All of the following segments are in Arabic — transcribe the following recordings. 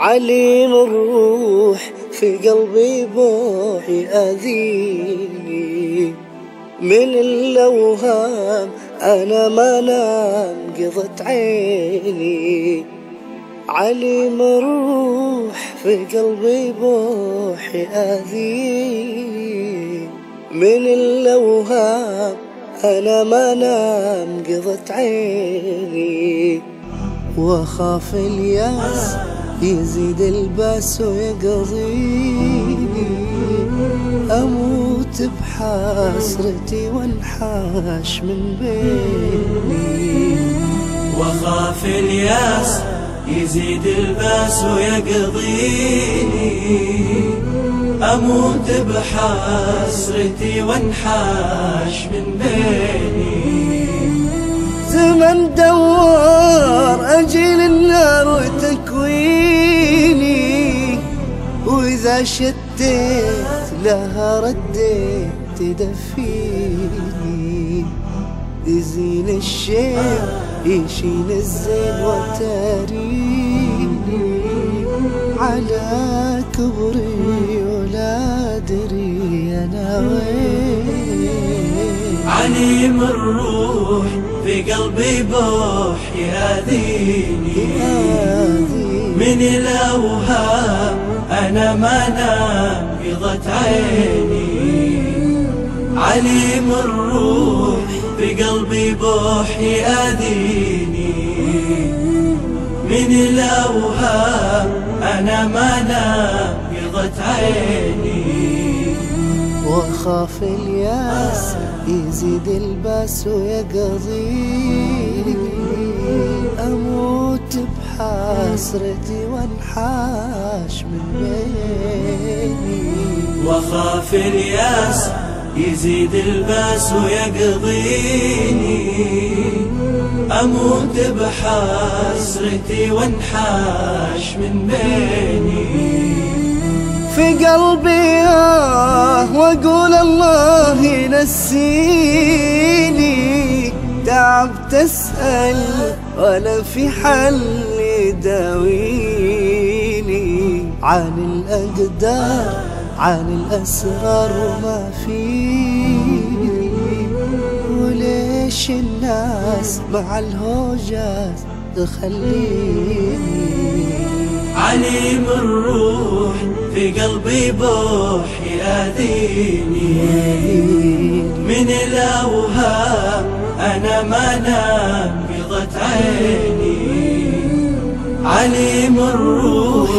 عليم الروح في قلبي بوح يأذيني من الأوهام أنا ما نام قضت عيني. عليم الروح في قلبي بوح يأذيني من الأوهام أنا ما نام قضت عيني. واخاف الياس يزيد الباس ويقضيني أموت بحسرتي وانحاش من بيني. واخاف الياس يزيد الباس ويقضيني. أموت بحسرتي وانحاش من بيني. زمن دوار أجل شديت لها رديت تدفيني يزين الشيء يشين الزين وتاريني على كبري ولا ادري أنا وين عليم الروح في قلبي بوح ياذيني من الأوهام أنا ما نام قضت عيني. عليم الروح في قلبي بوح ياذيني من الأوهام أنا ما نام قضت عيني. واخاف الياس يزيد الباس ويقضيني أموت بحسرتي وانحاش من بيني واخاف الياس يزيد الباس ويقضيني. أموت بحسرتي وانحاش من بيني في قلبي آه وأقول الله ينسيني. تعبت اسال ولا في حل يداويني. عن الأقدار عن الأسرار وما فيني. وليش الناس مع الهوجات تخليني؟ عليم الروح في قلبي بوح ياذيني من الأوهام أنا ما نام قضت عيني. عليم الروح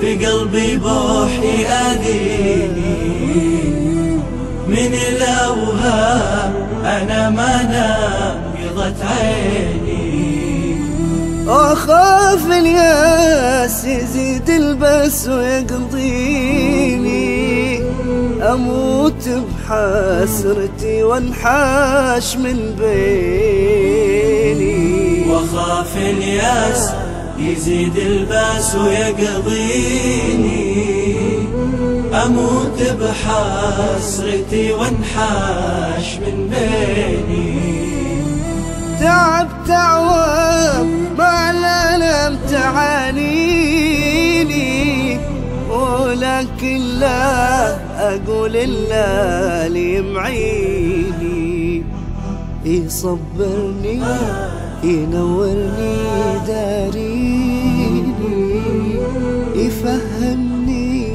في قلبي بوح ياذيني من الأوهام أنا ما نام أخاف الياس يزيد البس ويقضيني. أموت بحسرتي وانحاش من بيني. واخاف الياس يزيد الباس ويقضيني. أموت بحسرتي وانحاش من بيني. تعب الألم تعانيني ولكن لا أقول إلا اللي معيني يصبرني ينورني داريني يفهمني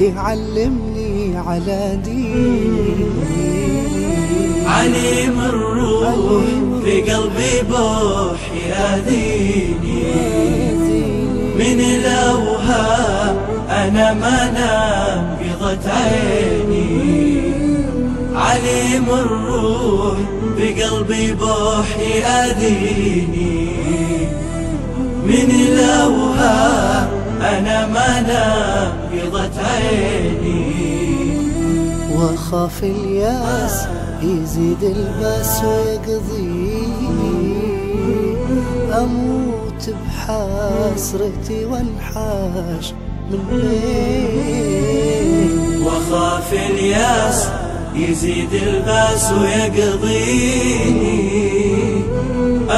يعلمني على ديني. عليم الروح في قلبي بوح ياذيني من الأوهام أنا ما نام قضت عيني. عليم الروح في قلبي بوح ياذيني من الأوهام أنا ما نام قضت عيني. واخاف الياس يزيد الباس ويقضيني. أموت بحسرتي وانحاش من بين واخاف الياس يزيد الباس ويقضيني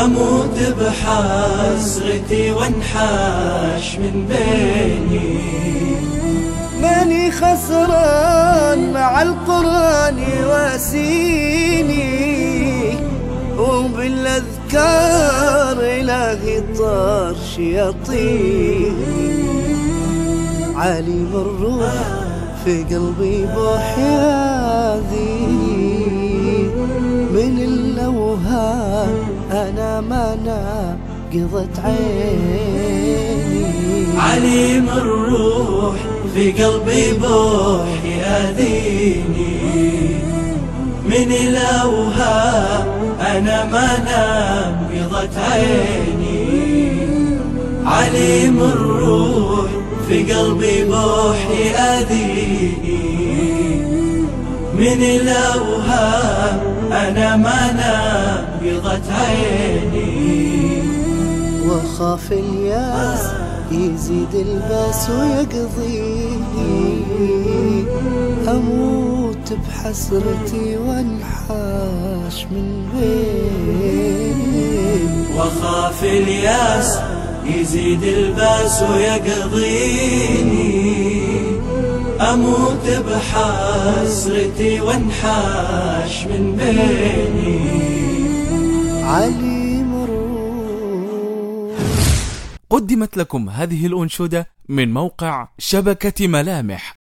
أموت بحسرتي وانحاش من بيني. ماني خسران مع القرآن واسيني. وبالأذكار إلهي طار شياطيني عليم الروح في قلبي بوحياذي من الأوهام أنا ما ناقضت عيني. عليم الروح في قلبي يأذيني من الأوهام أنا ما نبضت عيني. عليم الروح في قلبي بوح يأذيني من الأوهام أنا ما نبضت عيني. وخاف الياس يزيد الباس ويقضيني أموت بحسرتي وانحاش من بين وخاف الياس يزيد الباس ويقضيني. أموت بحسرتي وانحاش من بيني. عليم الروح قدمت لكم هذه الأنشودة من موقع شبكة ملامح.